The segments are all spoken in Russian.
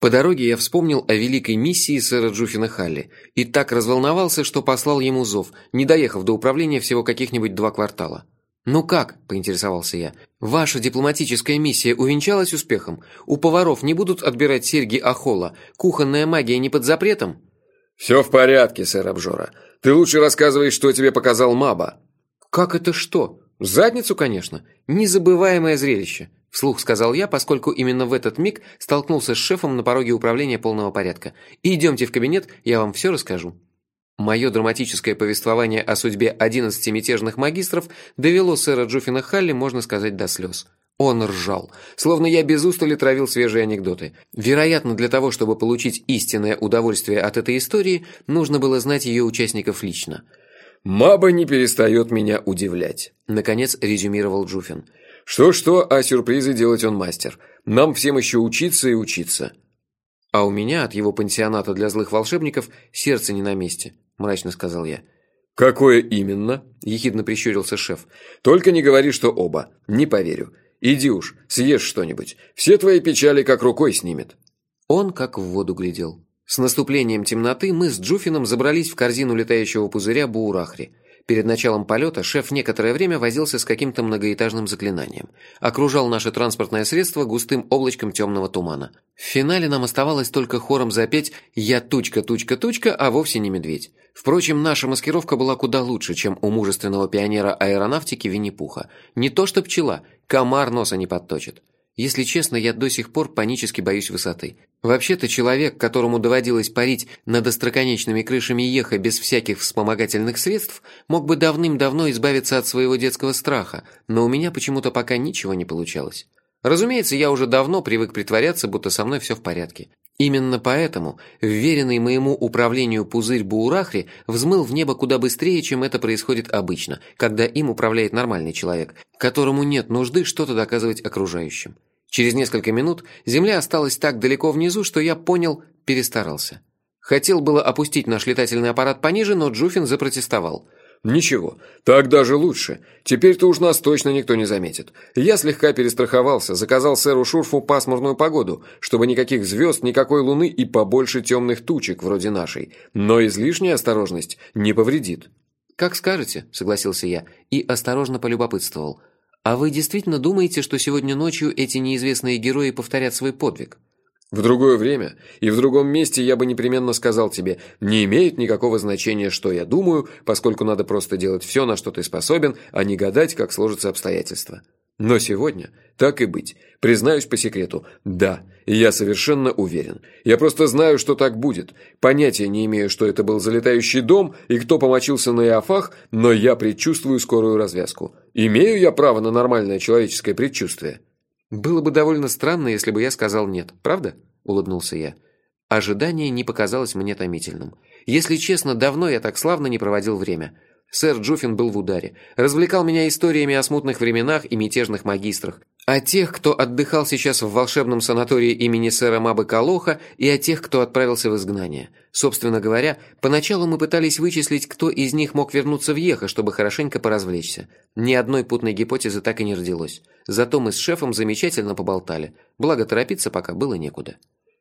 По дороге я вспомнил о великой миссии сэра Джуфина Халли и так разволновался, что послал ему зов, не доехав до управления всего каких-нибудь два квартала. «Ну как?» – поинтересовался я. «Ваша дипломатическая миссия увенчалась успехом? У поваров не будут отбирать серьги Ахола? Кухонная магия не под запретом?» «Все в порядке, сэр Обжора. Ты лучше рассказывай, что тебе показал Маба». «Как это что?» «Задницу, конечно. Незабываемое зрелище», – вслух сказал я, поскольку именно в этот миг столкнулся с шефом на пороге управления полного порядка. «Идемте в кабинет, я вам все расскажу». Мое драматическое повествование о судьбе 11 мятежных магистров довело сэра Джуффина Халли, можно сказать, до слез. Он ржал, словно я без устали травил свежие анекдоты. Вероятно, для того, чтобы получить истинное удовольствие от этой истории, нужно было знать ее участников лично – «Маба не перестает меня удивлять», – наконец резюмировал Джуфин. «Что-что, а сюрпризы делать он мастер. Нам всем еще учиться и учиться». «А у меня от его пансионата для злых волшебников сердце не на месте», – мрачно сказал я. «Какое именно?» – ехидно прищурился шеф. «Только не говори, что оба. Не поверю. Иди уж, съешь что-нибудь. Все твои печали как рукой снимет». Он как в воду глядел. С наступлением темноты мы с Джуфином забрались в корзину летающего пузыря Буурахри. Перед началом полета шеф некоторое время возился с каким-то многоэтажным заклинанием. Окружал наше транспортное средство густым облачком темного тумана. В финале нам оставалось только хором запеть «Я тучка, тучка, тучка, а вовсе не медведь». Впрочем, наша маскировка была куда лучше, чем у мужественного пионера аэронавтики Винни-Пуха. Не то что пчела, комар носа не подточит. Если честно, я до сих пор панически боюсь высоты. Вообще-то человек, которому доводилось парить над остроконечными крышами Еха без всяких вспомогательных средств, мог бы давным-давно избавиться от своего детского страха, но у меня почему-то пока ничего не получалось. Разумеется, я уже давно привык притворяться, будто со мной все в порядке. Именно поэтому вверенный моему управлению пузырь Буурахри взмыл в небо куда быстрее, чем это происходит обычно, когда им управляет нормальный человек, которому нет нужды что-то доказывать окружающим. Через несколько минут земля осталась так далеко внизу, что я понял, перестарался. Хотел было опустить наш летательный аппарат пониже, но Джуфин запротестовал. «Ничего, так даже лучше. Теперь-то уж нас точно никто не заметит. Я слегка перестраховался, заказал сэру Шурфу пасмурную погоду, чтобы никаких звезд, никакой луны и побольше темных тучек вроде нашей. Но излишняя осторожность не повредит». «Как скажете», — согласился я и осторожно полюбопытствовал. «А вы действительно думаете, что сегодня ночью эти неизвестные герои повторят свой подвиг?» В другое время и в другом месте я бы непременно сказал тебе, не имеет никакого значения, что я думаю, поскольку надо просто делать все, на что ты способен, а не гадать, как сложатся обстоятельства. Но сегодня, так и быть, признаюсь по секрету, да, я совершенно уверен. Я просто знаю, что так будет. Понятия не имею, что это был залетающий дом и кто помочился на Иофах, но я предчувствую скорую развязку. Имею я право на нормальное человеческое предчувствие. «Было бы довольно странно, если бы я сказал нет, правда?» – улыбнулся я. Ожидание не показалось мне томительным. Если честно, давно я так славно не проводил время. Сэр Джуффин был в ударе. Развлекал меня историями о смутных временах и мятежных магистрах. О тех, кто отдыхал сейчас в волшебном санатории имени сэра Мабы Калоха, и о тех, кто отправился в изгнание. Собственно говоря, поначалу мы пытались вычислить, кто из них мог вернуться в Еха, чтобы хорошенько поразвлечься. Ни одной путной гипотезы так и не родилось. Зато мы с шефом замечательно поболтали. Благо торопиться пока было некуда.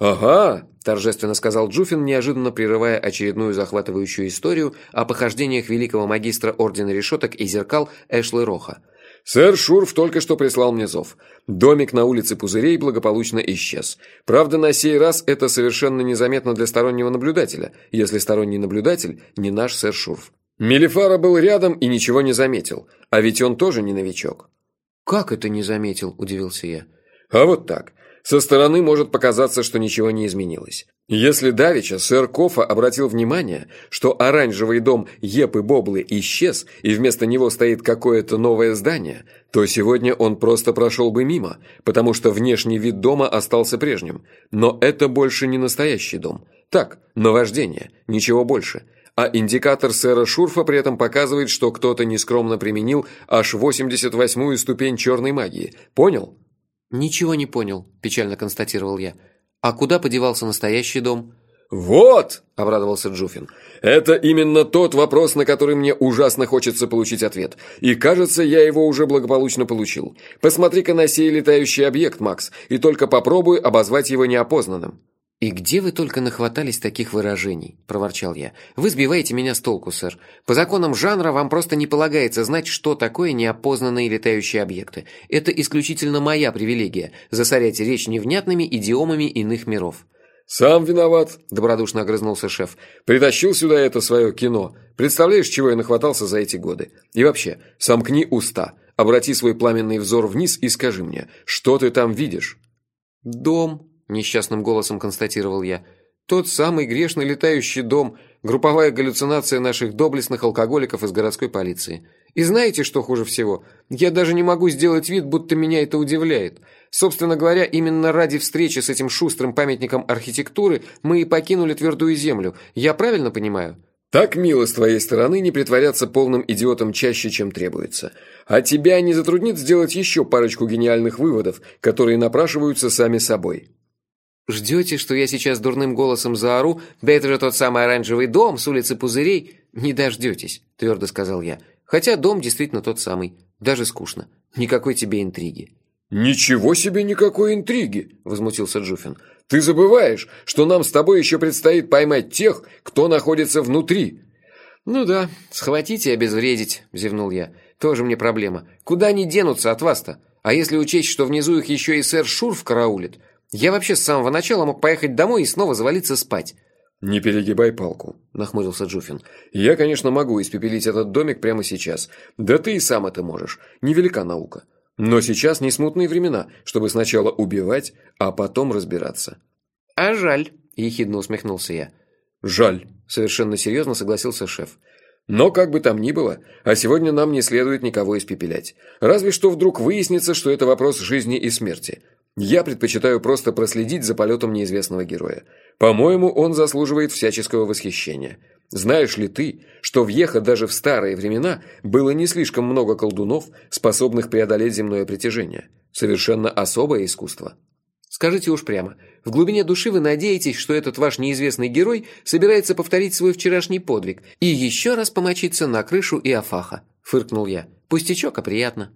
«Ага», – торжественно сказал Джуфин, неожиданно прерывая очередную захватывающую историю о похождениях великого магистра Ордена Решеток и Зеркал Эшлы Роха. «Сэр Шурф только что прислал мне зов. Домик на улице Пузырей благополучно исчез. Правда, на сей раз это совершенно незаметно для стороннего наблюдателя, если сторонний наблюдатель не наш сэр Шурф. Мелифара был рядом и ничего не заметил, а ведь он тоже не новичок». «Как это не заметил?» – удивился я. «А вот так. Со стороны может показаться, что ничего не изменилось. Если Давича сэр Кофа обратил внимание, что оранжевый дом Епы Боблы исчез, и вместо него стоит какое-то новое здание, то сегодня он просто прошел бы мимо, потому что внешний вид дома остался прежним. Но это больше не настоящий дом. Так, наваждение, ничего больше. А индикатор сэра Шурфа при этом показывает, что кто-то нескромно применил аж 88-ю ступень черной магии. Понял? «Ничего не понял», – печально констатировал я. «А куда подевался настоящий дом?» «Вот!» – обрадовался Джуфин. «Это именно тот вопрос, на который мне ужасно хочется получить ответ. И кажется, я его уже благополучно получил. Посмотри-ка на сей летающий объект, Макс, и только попробуй обозвать его неопознанным». «И где вы только нахватались таких выражений?» – проворчал я. «Вы сбиваете меня с толку, сэр. По законам жанра вам просто не полагается знать, что такое неопознанные летающие объекты. Это исключительно моя привилегия – засорять речь невнятными идиомами иных миров». «Сам виноват», – добродушно огрызнулся шеф. «Притащил сюда это свое кино. Представляешь, чего я нахватался за эти годы? И вообще, сомкни уста, обрати свой пламенный взор вниз и скажи мне, что ты там видишь?» «Дом», несчастным голосом констатировал я. Тот самый грешный летающий дом, групповая галлюцинация наших доблестных алкоголиков из городской полиции. И знаете, что хуже всего? Я даже не могу сделать вид, будто меня это удивляет. Собственно говоря, именно ради встречи с этим шустрым памятником архитектуры мы и покинули твердую землю. Я правильно понимаю? Так мило с твоей стороны не притворяться полным идиотом чаще, чем требуется. А тебя не затруднит сделать еще парочку гениальных выводов, которые напрашиваются сами собой. Ждете, что я сейчас дурным голосом заору, да это же тот самый оранжевый дом с улицы Пузырей? Не дождетесь, твердо сказал я. Хотя дом действительно тот самый. Даже скучно. Никакой тебе интриги. «Ничего себе никакой интриги!» – возмутился Джуфин. «Ты забываешь, что нам с тобой еще предстоит поймать тех, кто находится внутри!» «Ну да, схватить и обезвредить», – зевнул я. «Тоже мне проблема. Куда они денутся от вас-то? А если учесть, что внизу их еще и сэр Шурф караулит? Я вообще с самого начала мог поехать домой и снова завалиться спать». «Не перегибай палку», – нахмурился Джуфин. «Я, конечно, могу испепелить этот домик прямо сейчас. Да ты и сам это можешь. Невелика наука. Но сейчас не смутные времена, чтобы сначала убивать, а потом разбираться». «А жаль», – ехидно усмехнулся я. «Жаль», – совершенно серьезно согласился шеф. «Но как бы там ни было, а сегодня нам не следует никого испепелять. Разве что вдруг выяснится, что это вопрос жизни и смерти. Я предпочитаю просто проследить за полетом неизвестного героя. По-моему, он заслуживает всяческого восхищения. Знаешь ли ты, что в Ехо даже в старые времена было не слишком много колдунов, способных преодолеть земное притяжение? Совершенно особое искусство. Скажите уж прямо, в глубине души вы надеетесь, что этот ваш неизвестный герой собирается повторить свой вчерашний подвиг и еще раз помочиться на крышу и Афаха? Фыркнул я. Пустячок, а приятно.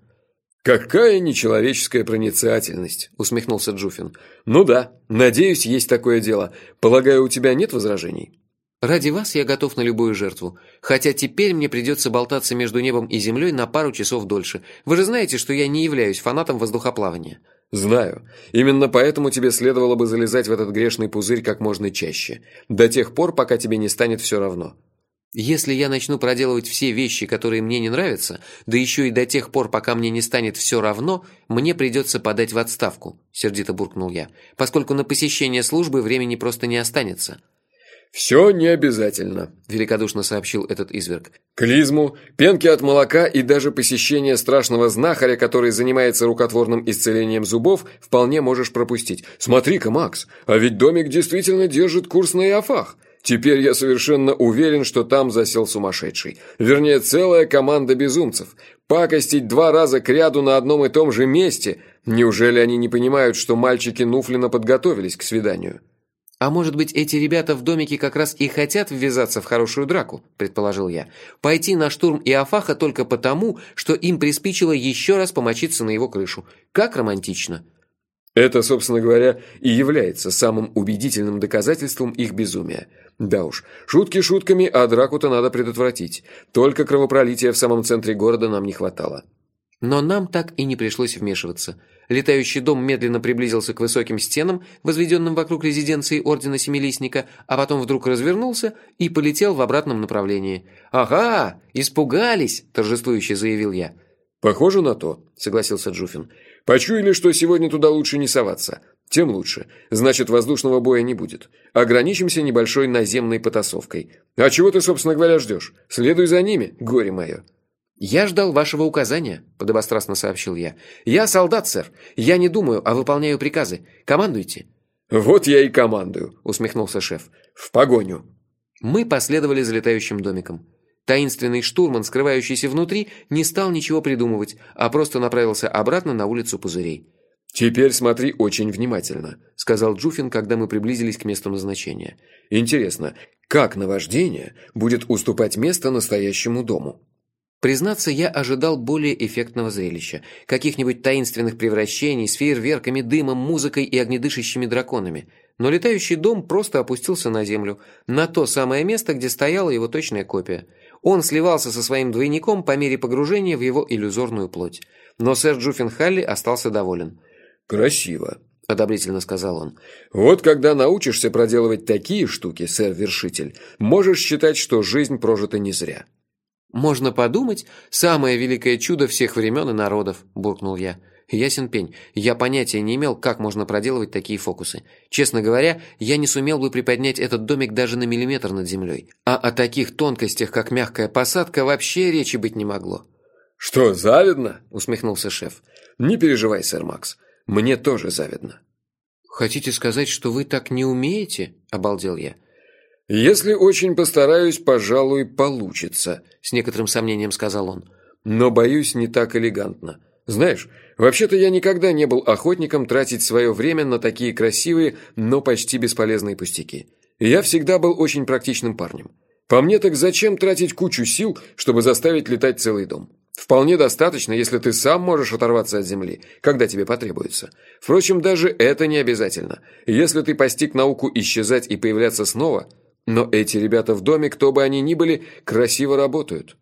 «Какая нечеловеческая проницательность!» – усмехнулся Джуфин. «Ну да, надеюсь, есть такое дело. Полагаю, у тебя нет возражений?» «Ради вас я готов на любую жертву. Хотя теперь мне придется болтаться между небом и землей на пару часов дольше. Вы же знаете, что я не являюсь фанатом воздухоплавания». «Знаю. Именно поэтому тебе следовало бы залезать в этот грешный пузырь как можно чаще. До тех пор, пока тебе не станет все равно. Если я начну проделывать все вещи, которые мне не нравятся, да еще и до тех пор, пока мне не станет все равно, мне придется подать в отставку», – сердито буркнул я, «поскольку на посещение службы времени просто не останется». «Все не обязательно», – великодушно сообщил этот изверг. «Клизму, пенки от молока и даже посещение страшного знахаря, который занимается рукотворным исцелением зубов, вполне можешь пропустить. Смотри-ка, Макс, а ведь домик действительно держит курс на Иофах. Теперь я совершенно уверен, что там засел сумасшедший. Вернее, целая команда безумцев. Пакостить два раза к ряду на одном и том же месте. Неужели они не понимают, что мальчики Нуфлина подготовились к свиданию? «А может быть, эти ребята в домике как раз и хотят ввязаться в хорошую драку?» – предположил я. «Пойти на штурм Иофаха только потому, что им приспичило еще раз помочиться на его крышу. Как романтично!» Это, собственно говоря, и является самым убедительным доказательством их безумия. Да уж, шутки шутками, а драку-то надо предотвратить. Только кровопролития в самом центре города нам не хватало. Но нам так и не пришлось вмешиваться. Летающий дом медленно приблизился к высоким стенам, возведенным вокруг резиденции Ордена Семилистника, а потом вдруг развернулся и полетел в обратном направлении. «Ага, испугались!» – торжествующе заявил я. «Похоже на то», – согласился Джуфин. Почуяли, что сегодня туда лучше не соваться. Тем лучше. Значит, воздушного боя не будет. Ограничимся небольшой наземной потасовкой. А чего ты, собственно говоря, ждешь? Следуй за ними, горе мое. «Я ждал вашего указания», – подобострастно сообщил я. «Я солдат, сэр. Я не думаю, а выполняю приказы. Командуйте». «Вот я и командую», – усмехнулся шеф. «В погоню». Мы последовали за летающим домиком. Таинственный штурман, скрывающийся внутри, не стал ничего придумывать, а просто направился обратно на улицу Пузырей. «Теперь смотри очень внимательно», – сказал Джуфин, когда мы приблизились к месту назначения. «Интересно, как наваждение будет уступать место настоящему дому?» Признаться, я ожидал более эффектного зрелища. Каких-нибудь таинственных превращений с фейерверками, дымом, музыкой и огнедышащими драконами. но летающий дом просто опустился на землю, на то самое место, где стояла его точная копия. Он сливался со своим двойником по мере погружения в его иллюзорную плоть. Но сэр Джуффин Халли остался доволен. «Красиво», – одобрительно сказал он. «Вот когда научишься проделывать такие штуки, сэр-вершитель, можешь считать, что жизнь прожита не зря». «Можно подумать, самое великое чудо всех времен и народов», – буркнул я. Ясен пень, я понятия не имел, как можно проделывать такие фокусы. Честно говоря, я не сумел бы приподнять этот домик даже на миллиметр над землей. А о таких тонкостях, как мягкая посадка, вообще речи быть не могло. «Что, завидно?» – усмехнулся шеф. «Не переживай, сэр Макс. Мне тоже завидно». «Хотите сказать, что вы так не умеете?» – обалдел я. «Если очень постараюсь, пожалуй, получится», – с некоторым сомнением сказал он. «Но, боюсь, не так элегантно. Знаешь, вообще-то я никогда не был охотником тратить свое время на такие красивые, но почти бесполезные пустяки. Я всегда был очень практичным парнем. По мне так зачем тратить кучу сил, чтобы заставить летать целый дом? Вполне достаточно, если ты сам можешь оторваться от земли, когда тебе потребуется. Впрочем, даже это не обязательно. Если ты постиг науку исчезать и появляться снова, но эти ребята в доме, кто бы они ни были, красиво работают.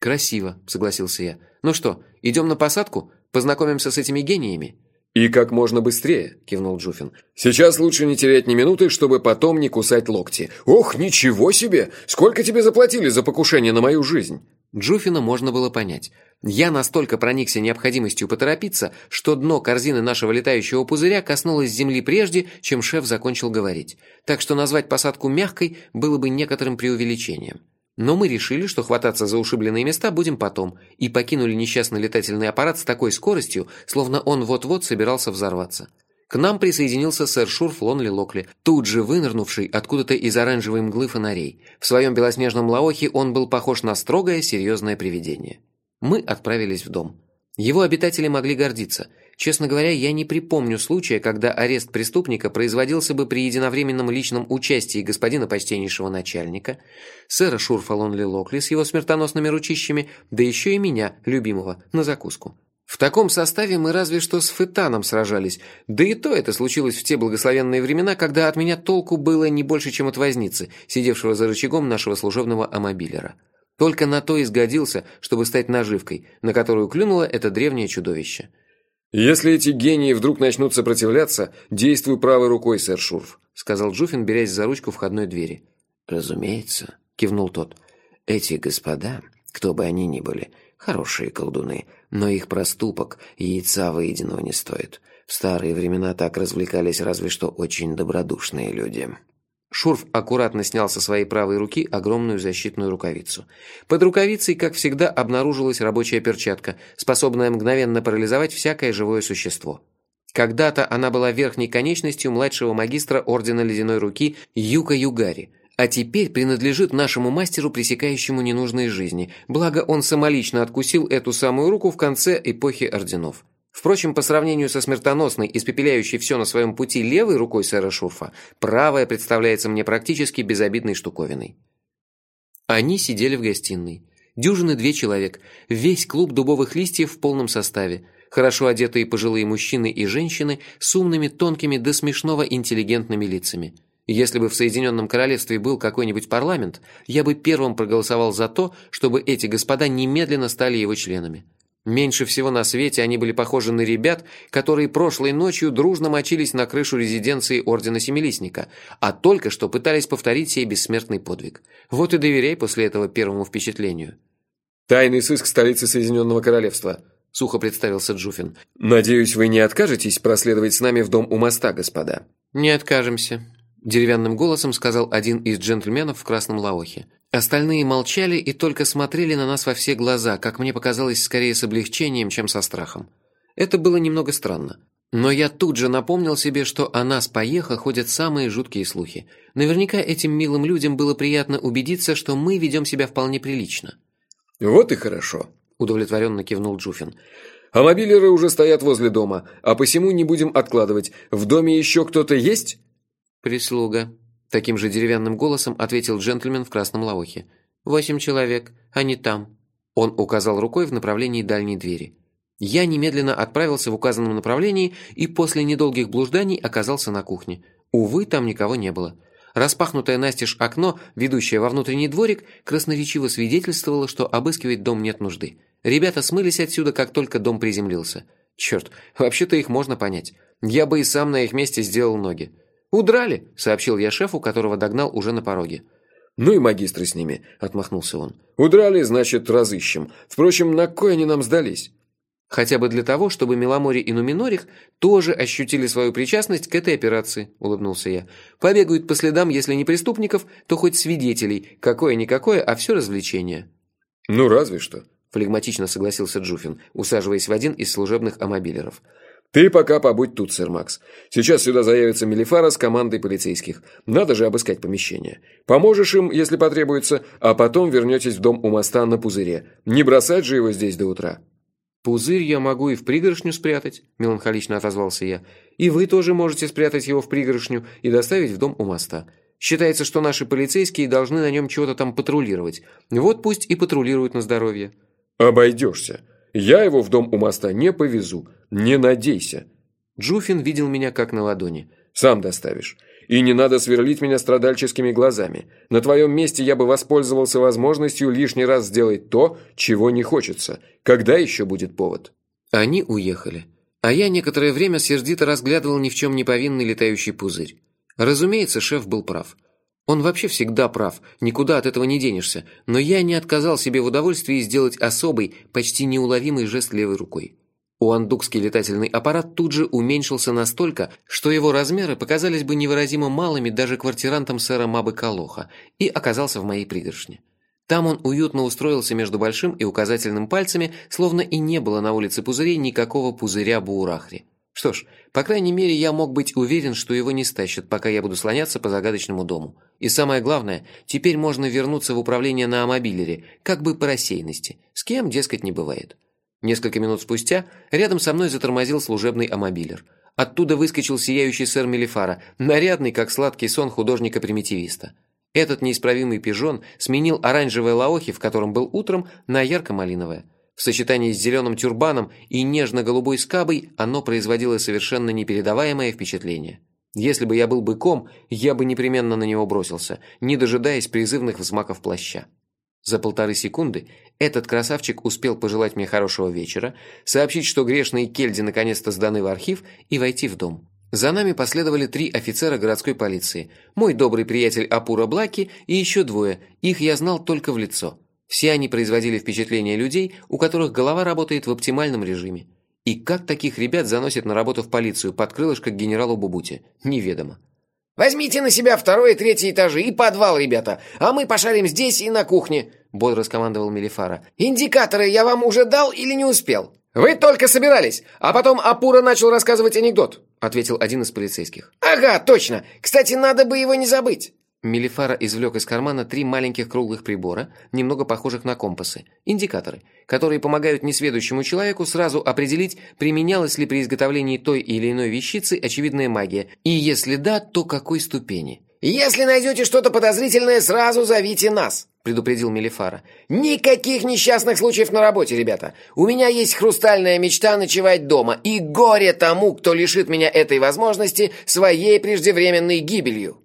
Красиво, согласился я. Ну что, идем на посадку? Познакомимся с этими гениями?» «И как можно быстрее», – кивнул Джуфин. «Сейчас лучше не терять ни минуты, чтобы потом не кусать локти. Ох, ничего себе! Сколько тебе заплатили за покушение на мою жизнь?» Джуфина можно было понять. Я настолько проникся необходимостью поторопиться, что дно корзины нашего летающего пузыря коснулось земли прежде, чем шеф закончил говорить. Так что назвать посадку мягкой было бы некоторым преувеличением. Но мы решили, что хвататься за ушибленные места будем потом, и покинули несчастный летательный аппарат с такой скоростью, словно он вот-вот собирался взорваться. К нам присоединился сэр Шурф Лонли Локли, тут же вынырнувший откуда-то из оранжевой мглы фонарей. В своем белоснежном лаохе он был похож на строгое, серьезное привидение. Мы отправились в дом. Его обитатели могли гордиться. Честно говоря, я не припомню случая, когда арест преступника производился бы при единовременном личном участии господина почтеннейшего начальника, сэра Шурфа Лонли Локли с его смертоносными ручищами, да еще и меня, любимого, на закуску. В таком составе мы разве что с Фетаном сражались, да и то это случилось в те благословенные времена, когда от меня толку было не больше, чем от возницы, сидевшего за рычагом нашего служебного амобилера. Только на то и сгодился, чтобы стать наживкой, на которую клюнуло это древнее чудовище. «Если эти гении вдруг начнут сопротивляться, действуй правой рукой, сэр Шурф», сказал Джуфин, берясь за ручку входной двери. «Разумеется», – кивнул тот. «Эти господа, кто бы они ни были, хорошие колдуны, но их проступок яйца выеденного не стоит. В старые времена так развлекались разве что очень добродушные люди». Шурф аккуратно снял со своей правой руки огромную защитную рукавицу. Под рукавицей, как всегда, обнаружилась рабочая перчатка, способная мгновенно парализовать всякое живое существо. Когда-то она была верхней конечностью младшего магистра Ордена Ледяной Руки Юка Югари, а теперь принадлежит нашему мастеру, пресекающему ненужные жизни, благо он самолично откусил эту самую руку в конце эпохи Орденов. Впрочем, по сравнению со смертоносной, испепеляющей все на своем пути левой рукой сэра Шурфа, правая представляется мне практически безобидной штуковиной. Они сидели в гостиной. Дюжины две человек, весь клуб дубовых листьев в полном составе, хорошо одетые пожилые мужчины и женщины с умными, тонкими до смешного интеллигентными лицами. Если бы в Соединенном Королевстве был какой-нибудь парламент, я бы первым проголосовал за то, чтобы эти господа немедленно стали его членами. Меньше всего на свете они были похожи на ребят, которые прошлой ночью дружно мочились на крышу резиденции Ордена Семилистника, а только что пытались повторить сей бессмертный подвиг. Вот и доверяй после этого первому впечатлению. «Тайный сыск столицы Соединенного Королевства», – сухо представился Джуфин. «Надеюсь, вы не откажетесь проследовать с нами в дом у моста, господа?» «Не откажемся», – деревянным голосом сказал один из джентльменов в красном лаохе. Остальные молчали и только смотрели на нас во все глаза, как мне показалось, скорее с облегчением, чем со страхом. Это было немного странно. Но я тут же напомнил себе, что о нас поеха ходят самые жуткие слухи. Наверняка этим милым людям было приятно убедиться, что мы ведем себя вполне прилично. «Вот и хорошо», – удовлетворенно кивнул Джуфин. «А мобилеры уже стоят возле дома, а посему не будем откладывать. В доме еще кто-то есть?» «Прислуга», Таким же деревянным голосом ответил джентльмен в красном лаохе. «Восемь человек. Они там». Он указал рукой в направлении дальней двери. Я немедленно отправился в указанном направлении и после недолгих блужданий оказался на кухне. Увы, там никого не было. Распахнутое настежь окно, ведущее во внутренний дворик, красноречиво свидетельствовало, что обыскивать дом нет нужды. Ребята смылись отсюда, как только дом приземлился. Черт, вообще-то их можно понять. Я бы и сам на их месте сделал ноги. «Удрали», — сообщил я шефу, которого догнал уже на пороге. «Ну и магистры с ними», — отмахнулся он. «Удрали, значит, разыщем. Впрочем, на кой они нам сдались?» «Хотя бы для того, чтобы Меломори и Нуминорих тоже ощутили свою причастность к этой операции», — улыбнулся я. «Побегают по следам, если не преступников, то хоть свидетелей. Какое-никакое, а все развлечение». «Ну, разве что», – флегматично согласился Джуфин, усаживаясь в один из служебных амобилеров. «Ты пока побудь тут, сэр Макс. Сейчас сюда заявится Мелифара с командой полицейских. Надо же обыскать помещение. Поможешь им, если потребуется, а потом вернетесь в дом у моста на пузыре. Не бросать же его здесь до утра». «Пузырь я могу и в пригоршню спрятать», – меланхолично отозвался я. «И вы тоже можете спрятать его в пригоршню и доставить в дом у моста. Считается, что наши полицейские должны на нем чего-то там патрулировать. Вот пусть и патрулируют на здоровье». «Обойдешься. Я его в дом у моста не повезу. Не надейся». Джуфин видел меня как на ладони. «Сам доставишь. И не надо сверлить меня страдальческими глазами. На твоем месте я бы воспользовался возможностью лишний раз сделать то, чего не хочется. Когда еще будет повод?» Они уехали. А я некоторое время сердито разглядывал ни в чем не повинный летающий пузырь. Разумеется, шеф был прав. Он вообще всегда прав, никуда от этого не денешься, но я не отказал себе в удовольствии сделать особый, почти неуловимый жест левой рукой. Уандукский летательный аппарат тут же уменьшился настолько, что его размеры показались бы невыразимо малыми даже квартирантам сэра Мабы Калоха, и оказался в моей пригоршне. Там он уютно устроился между большим и указательным пальцами, словно и не было на улице пузырей никакого пузыря Буурахри. Что ж, по крайней мере, я мог быть уверен, что его не стащат, пока я буду слоняться по загадочному дому. И самое главное, теперь можно вернуться в управление на амобилере, как бы по рассеянности. С кем, дескать, не бывает. Несколько минут спустя рядом со мной затормозил служебный амобилер. Оттуда выскочил сияющий сэр Мелифара, нарядный, как сладкий сон художника-примитивиста. Этот неисправимый пижон сменил оранжевое лаохи, в котором был утром, на ярко-малиновое – в сочетании с зеленым тюрбаном и нежно-голубой скабой оно производило совершенно непередаваемое впечатление. Если бы я был быком, я бы непременно на него бросился, не дожидаясь призывных взмаков плаща. За полторы секунды этот красавчик успел пожелать мне хорошего вечера, сообщить, что грешные кельди наконец-то сданы в архив и войти в дом. За нами последовали три офицера городской полиции, мой добрый приятель Апура Блаки и еще двое, их я знал только в лицо – все они производили впечатление людей, у которых голова работает в оптимальном режиме. И как таких ребят заносят на работу в полицию под крылышко к генералу Бубуте, неведомо. «Возьмите на себя второй и третий этажи и подвал, ребята, а мы пошарим здесь и на кухне», — бодро скомандовал Мелифара. «Индикаторы я вам уже дал или не успел?» «Вы только собирались, а потом Апура начал рассказывать анекдот», — ответил один из полицейских. «Ага, точно. Кстати, надо бы его не забыть». Мелифара извлек из кармана три маленьких круглых прибора, немного похожих на компасы, индикаторы, которые помогают несведущему человеку сразу определить, применялась ли при изготовлении той или иной вещицы очевидная магия, и если да, то какой ступени. «Если найдете что-то подозрительное, сразу зовите нас», — предупредил Мелифара. «Никаких несчастных случаев на работе, ребята. У меня есть хрустальная мечта ночевать дома, и горе тому, кто лишит меня этой возможности своей преждевременной гибелью».